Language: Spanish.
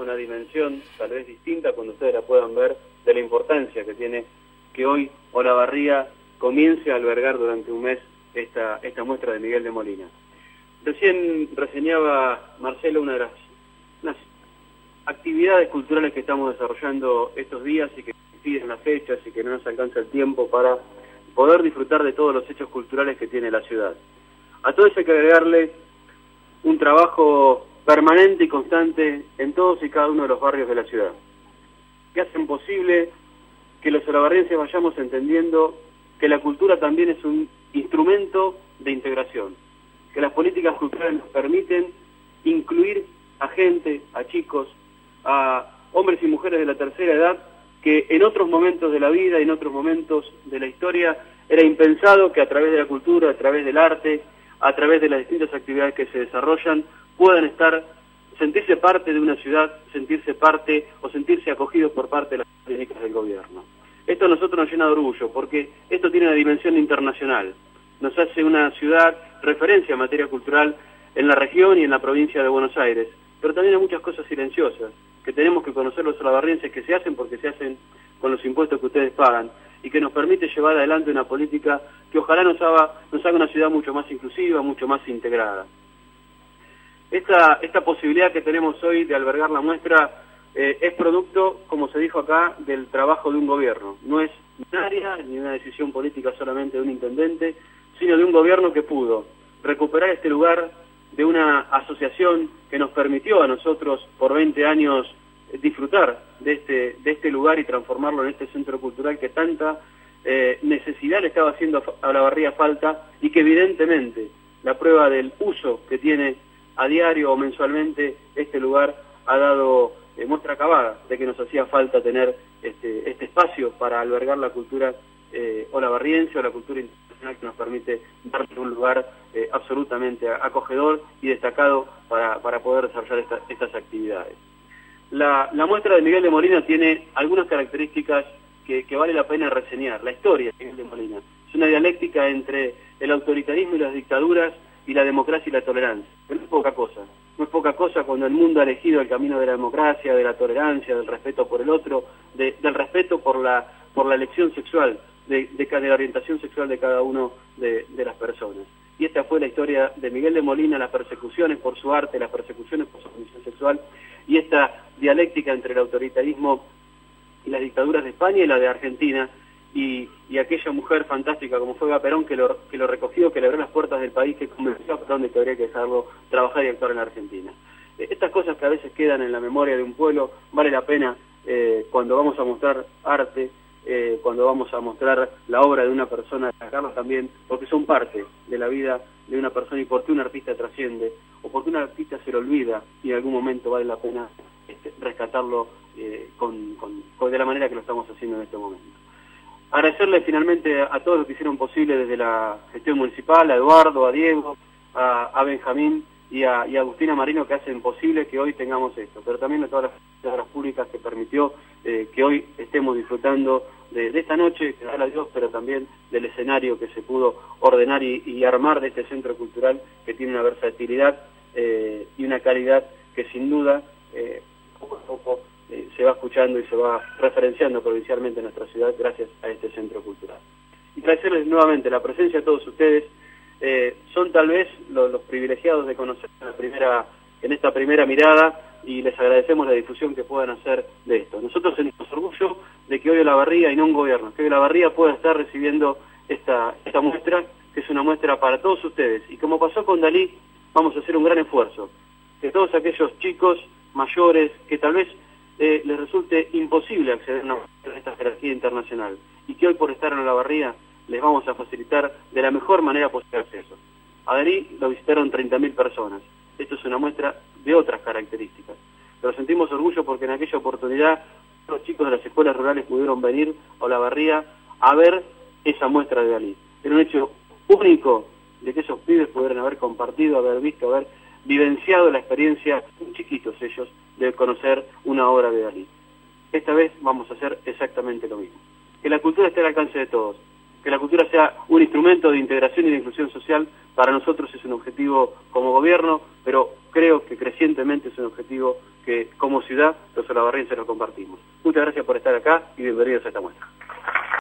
una dimensión tal vez distinta cuando ustedes la puedan ver de la importancia que tiene que hoy Olavarría comience a albergar durante un mes esta, esta muestra de Miguel de Molina. Recién reseñaba Marcelo una de las actividades culturales que estamos desarrollando estos días y que piden las fechas y que no nos alcanza el tiempo para poder disfrutar de todos los hechos culturales que tiene la ciudad. A todo eso hay que agregarle un trabajo permanente y constante en todos y cada uno de los barrios de la ciudad, que hacen posible que los olavarrienses vayamos entendiendo que la cultura también es un instrumento de integración, que las políticas culturales nos permiten incluir a gente, a chicos, a hombres y mujeres de la tercera edad que en otros momentos de la vida y en otros momentos de la historia era impensado que a través de la cultura, a través del arte, a través de las distintas actividades que se desarrollan, puedan estar, sentirse parte de una ciudad, sentirse parte o sentirse acogidos por parte de las políticas del gobierno. Esto a nosotros nos llena de orgullo porque esto tiene una dimensión internacional. Nos hace una ciudad referencia en materia cultural en la región y en la provincia de Buenos Aires pero también hay muchas cosas silenciosas que tenemos que conocer los salabarrienses que se hacen porque se hacen con los impuestos que ustedes pagan y que nos permite llevar adelante una política que ojalá nos haga, nos haga una ciudad mucho más inclusiva, mucho más integrada. Esta, posibilidad que tenemos hoy de albergar la muestra eh, es producto, como se dijo acá, del trabajo de un gobierno. No es ni área ni una decisión política solamente de un intendente, sino de un gobierno que pudo recuperar este lugar de una asociación que nos permitió a nosotros por 20 años disfrutar de este, de este lugar y transformarlo en este centro cultural que tanta eh, necesidad le estaba haciendo a la barría falta y que evidentemente la prueba del uso que tiene a diario o mensualmente este lugar ha dado eh, muestra acabada de que nos hacía falta tener este, este espacio para albergar la cultura eh, o la barriense o la cultura internacional que nos permite darle un lugar eh, absolutamente acogedor y destacado para, para poder desarrollar estas actividades. La, muestra de Miguel de Molina tiene algunas características que, vale la pena reseñar. La historia de Miguel de Molina es una dialéctica entre el autoritarismo y las dictaduras y la democracia y la tolerancia. no es poca cosa. No es poca cosa cuando el mundo ha elegido el camino de la democracia, de la tolerancia, del respeto por el otro, del respeto por la, por la elección sexual, de, de, la orientación sexual de cada uno de, las personas. Y esta fue la historia de Miguel de Molina, las persecuciones por su arte, las persecuciones por su condición sexual, y esta dialéctica entre el autoritarismo y las dictaduras de España y la de Argentina, y, aquella mujer fantástica como fue Perón que lo, que lo recogió, que le abrió las puertas del país, que convenció a Perón de que habría que dejarlo trabajar y actuar en Argentina. Eh, estas cosas que a veces quedan en la memoria de un pueblo, vale la pena eh, cuando vamos a mostrar arte, eh, cuando vamos a mostrar la obra de una persona, sacarlos también, porque son parte de la vida de una persona y por qué un artista trasciende, o porque un artista se lo olvida y en algún momento vale la pena este, rescatarlo con, de la manera que lo estamos haciendo en este momento. Agradecerle finalmente a todos los que hicieron posible desde la gestión municipal, a Eduardo, a Diego, a, Benjamín y a, Agustina Marino que hacen posible que hoy tengamos esto, pero también a todas las obras públicas que permitió eh, que hoy estemos disfrutando de, esta noche, que a Dios, pero también del escenario que se pudo ordenar y, armar de este centro cultural que tiene una versatilidad eh, y una calidad que sin duda eh, poco a poco se va escuchando y se va referenciando provincialmente en nuestra ciudad gracias a este centro cultural. Y agradecerles nuevamente la presencia de todos ustedes. son tal vez los, privilegiados de conocer en esta primera mirada y les agradecemos la difusión que puedan hacer de esto. Nosotros sentimos orgullo de que hoy la barría y no un gobierno, que hoy la barría pueda estar recibiendo esta, esta muestra, que es una muestra para todos ustedes. Y como pasó con Dalí, vamos a hacer un gran esfuerzo, que todos aquellos chicos mayores que tal vez eh, les resulte imposible acceder a, esta jerarquía internacional y que hoy por estar en la barría les vamos a facilitar de la mejor manera posible acceso. A Dalí lo visitaron 30.000 personas. Esto es una muestra de otras características. Pero sentimos orgullo porque en aquella oportunidad los chicos de las escuelas rurales pudieron venir a la barría a ver esa muestra de Dalí. Era un hecho único de que esos pibes pudieran haber compartido, haber visto, haber vivenciado la experiencia, muy chiquitos ellos, de conocer una obra de Dalí. Esta vez vamos a hacer exactamente lo mismo. Que la cultura esté al alcance de todos, que la cultura sea un instrumento de integración y de inclusión social, para nosotros es un objetivo como gobierno, pero creo que crecientemente es un objetivo que como ciudad los olavarrienses lo compartimos. Muchas gracias por estar acá y bienvenidos a esta muestra.